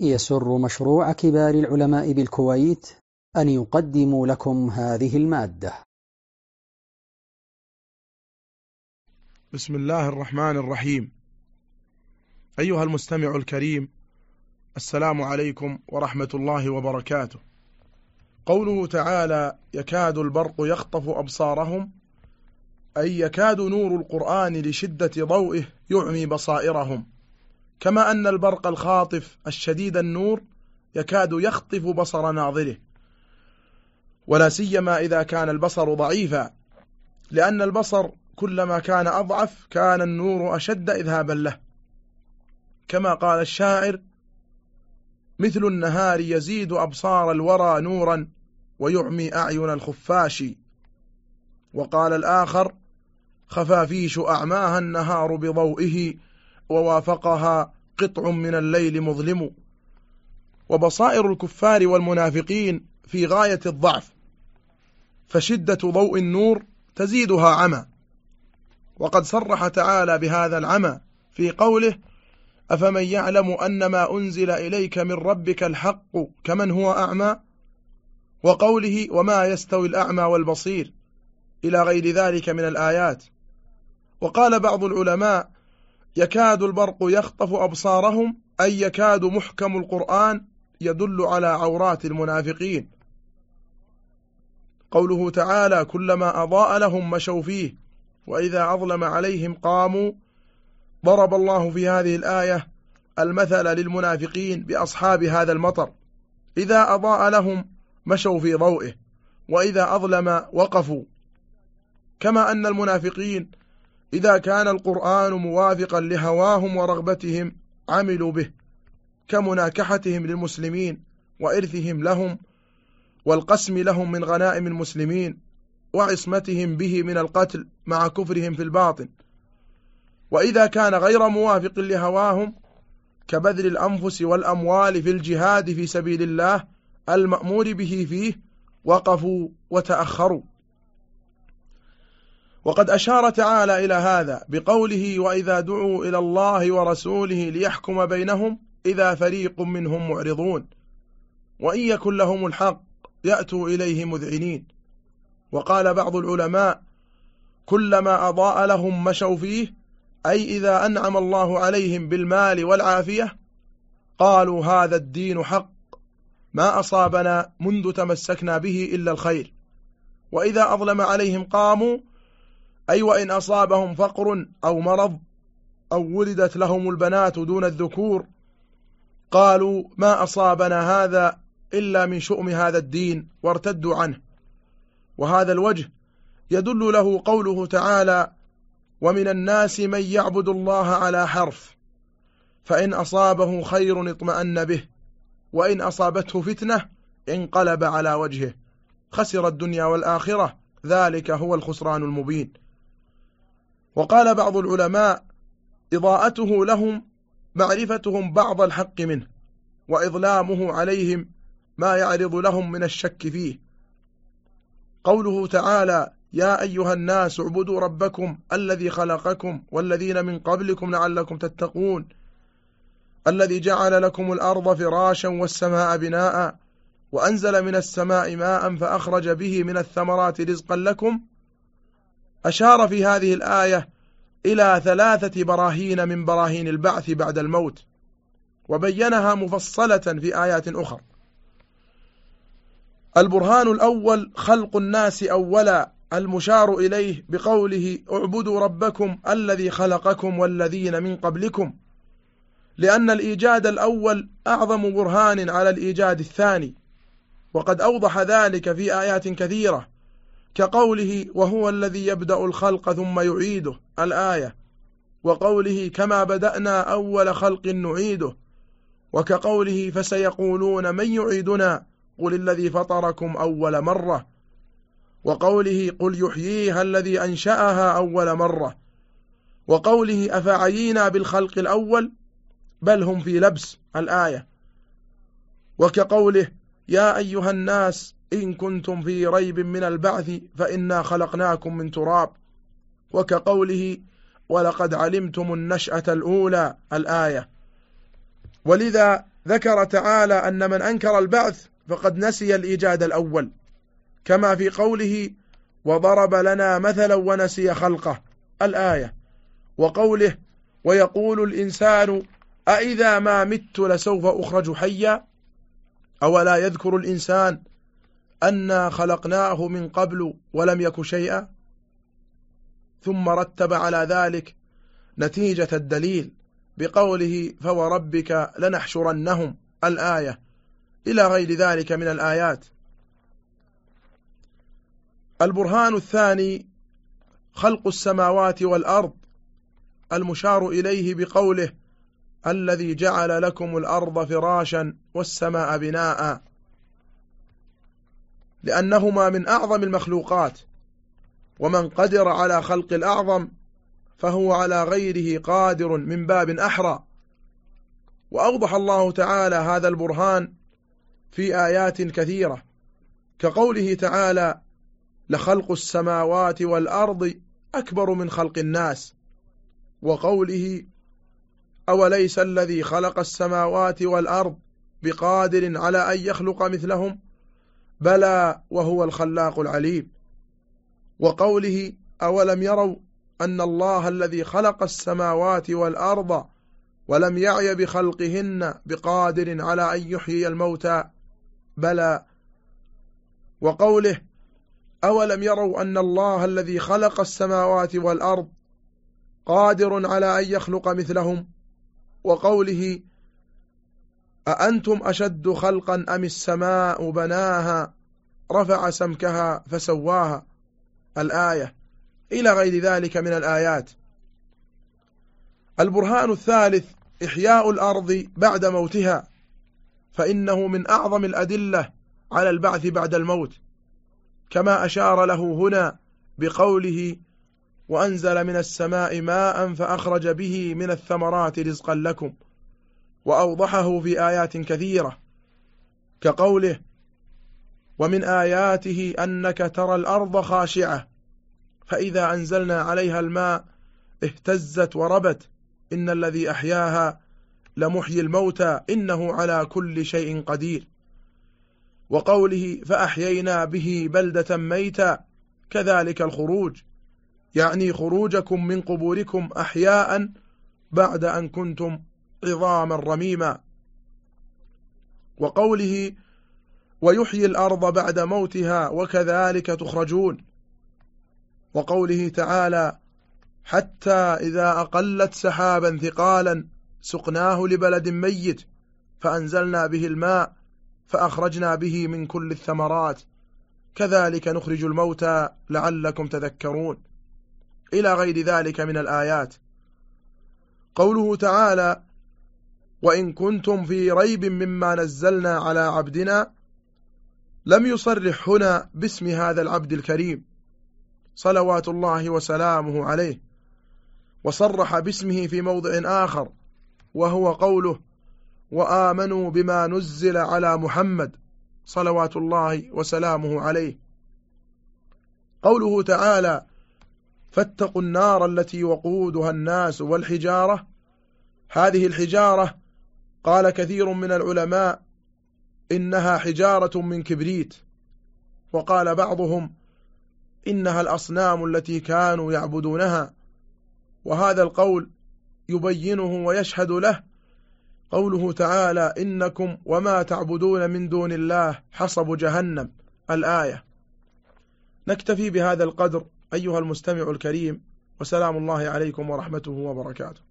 يسر مشروع كبار العلماء بالكويت أن يقدم لكم هذه المادة. بسم الله الرحمن الرحيم. أيها المستمع الكريم السلام عليكم ورحمة الله وبركاته. قوله تعالى يكاد البرق يخطف أبصارهم أي يكاد نور القرآن لشدة ضوئه يعمي بصائرهم. كما أن البرق الخاطف الشديد النور يكاد يخطف بصر ناظره. ولا سيما إذا كان البصر ضعيفا لأن البصر كلما كان أضعف كان النور أشد إذهابا له. كما قال الشاعر مثل النهار يزيد أبصار الورى نورا ويعمي أعين الخفاش وقال الآخر خفافيش أعماها النهار بضوئه ووافقها قطع من الليل مظلم. وبصائر الكفار والمنافقين في غاية الضعف. فشدة ضوء النور تزيدها عمى. وقد صرح تعالى بهذا العمى في قوله أفمن يعلم أن ما أنزل إليك من ربك الحق كمن هو أعمى؟ وقوله وما يستوي الأعمى والبصير إلى غير ذلك من الآيات. وقال بعض العلماء يكاد البرق يخطف أبصارهم أي يكاد محكم القرآن يدل على عورات المنافقين. قوله تعالى كلما أضاء لهم مشوا فيه وإذا أظلم عليهم قاموا. ضرب الله في هذه الآية المثل للمنافقين بأصحاب هذا المطر. إذا أضاء لهم مشوا في ضوئه وإذا أظلم وقفوا. كما أن المنافقين إذا كان القرآن موافقا لهواهم ورغبتهم عملوا به كمناكحتهم للمسلمين وإرثهم لهم والقسم لهم من غنائم المسلمين وعصمتهم به من القتل مع كفرهم في الباطن. وإذا كان غير موافق لهواهم كبذل الأنفس والأموال في الجهاد في سبيل الله المأمور به فيه وقفوا وتأخروا. وقد أشار تعالى إلى هذا بقوله وإذا دعوا إلى الله ورسوله ليحكم بينهم إذا فريق منهم معرضون. وإن يكن لهم الحق يأتوا إليه مذعنين. وقال بعض العلماء كلما أضاء لهم مشوا فيه أي إذا أنعم الله عليهم بالمال والعافية قالوا هذا الدين حق ما أصابنا منذ تمسكنا به إلا الخير. وإذا أظلم عليهم قاموا أي وإن أصابهم فقر أو مرض أو ولدت لهم البنات دون الذكور قالوا ما أصابنا هذا إلا من شؤم هذا الدين وارتدوا عنه. وهذا الوجه يدل له قوله تعالى ومن الناس من يعبد الله على حرف فإن أصابه خير اطمأن به وإن أصابته فتنة انقلب على وجهه خسر الدنيا والآخرة ذلك هو الخسران المبين. وقال بعض العلماء إضاءته لهم معرفتهم بعض الحق منه وإظلامه عليهم ما يعرض لهم من الشك فيه. قوله تعالى يا أيها الناس اعبدوا ربكم الذي خلقكم والذين من قبلكم لعلكم تتقون الذي جعل لكم الأرض فراشا والسماء بناء وأنزل من السماء ماء فأخرج به من الثمرات رزقا لكم أشار في هذه الآية إلى ثلاثة براهين من براهين البعث بعد الموت وبينها مفصلة في آيات أخرى. البرهان الأول خلق الناس أولا المشار إليه بقوله اعبدوا ربكم الذي خلقكم والذين من قبلكم لأن الإيجاد الأول أعظم برهان على الإيجاد الثاني وقد أوضح ذلك في آيات كثيرة. كقوله وهو الذي يبدأ الخلق ثم يعيده الآية. وقوله كما بدأنا أول خلق نعيده. وكقوله فسيقولون من يعيدنا؟ قل الذي فطركم أول مرة. وقوله قل يحييها الذي أنشأها أول مرة. وقوله أفعينا بالخلق الأول؟ بل هم في لبس الآية. وكقوله يا أيها الناس إن كنتم في ريب من البعث فإنا خلقناكم من تراب. وكقوله ولقد علمتم النشأة الأولى الآية. ولذا ذكر تعالى أن من أنكر البعث فقد نسي الإيجاد الأول. كما في قوله وضرب لنا مثلا ونسي خلقه الآية. وقوله ويقول الإنسان أإذا ما مت لسوف أخرج حيا؟ أولا يذكر الإنسان أنا خلقناه من قبل ولم يك شيئا؟ ثم رتب على ذلك نتيجة الدليل بقوله فوربك لنحشرنهم الآية إلى غير ذلك من الآيات. البرهان الثاني خلق السماوات والأرض المشار إليه بقوله الذي جعل لكم الأرض فراشا والسماء بناء. لأنهما من أعظم المخلوقات ومن قدر على خلق الأعظم فهو على غيره قادر من باب أحرى. وأوضح الله تعالى هذا البرهان في آيات كثيرة كقوله تعالى لخلق السماوات والأرض أكبر من خلق الناس وقوله أوليس الذي خلق السماوات والأرض بقادر على أن يخلق مثلهم؟ بلى وهو الخلاق العليم. وقوله أولم يروا أن الله الذي خلق السماوات والأرض ولم يعي بخلقهن بقادر على أن يحيي الموتى؟ بلى. وقوله أولم يروا أن الله الذي خلق السماوات والأرض قادر على أن يخلق مثلهم؟ وقوله أأنتم أشد خلقا أم السماء بناها؟ رفع سمكها فسواها. الآية. إلى غير ذلك من الآيات. البرهان الثالث إحياء الأرض بعد موتها. فإنه من أعظم الأدلة على البعث بعد الموت. كما أشار له هنا بقوله وأنزل من السماء ماء فأخرج به من الثمرات رزقا لكم. وأوضحه في آيات كثيرة كقوله ومن آياته أنك ترى الأرض خاشعة فإذا أنزلنا عليها الماء اهتزت وربت إن الذي أحياها لمحيي الموتى إنه على كل شيء قدير وقوله فأحيينا به بلدة ميتا كذلك الخروج يعني خروجكم من قبوركم أحياء بعد أن كنتم عظاما رميما. وقوله ويحيي الأرض بعد موتها وكذلك تخرجون. وقوله تعالى حتى إذا أقلت سحابا ثقالا سقناه لبلد ميت فأنزلنا به الماء فأخرجنا به من كل الثمرات. كذلك نخرج الموتى لعلكم تذكرون. إلى غير ذلك من الآيات. قوله تعالى وإن كنتم في ريب مما نزلنا على عبدنا لم يصرح هنا باسم هذا العبد الكريم صلوات الله وسلامه عليه وصرح باسمه في موضع آخر وهو قوله وآمنوا بما نزل على محمد صلوات الله وسلامه عليه قوله تعالى فاتقوا النار التي وقودها الناس والحجارة هذه الحجارة قال كثير من العلماء إنها حجارة من كبريت. وقال بعضهم إنها الأصنام التي كانوا يعبدونها. وهذا القول يبينه ويشهد له. قوله تعالى إنكم وما تعبدون من دون الله حصب جهنم. الآية. نكتفي بهذا القدر أيها المستمع الكريم. وسلام الله عليكم ورحمته وبركاته.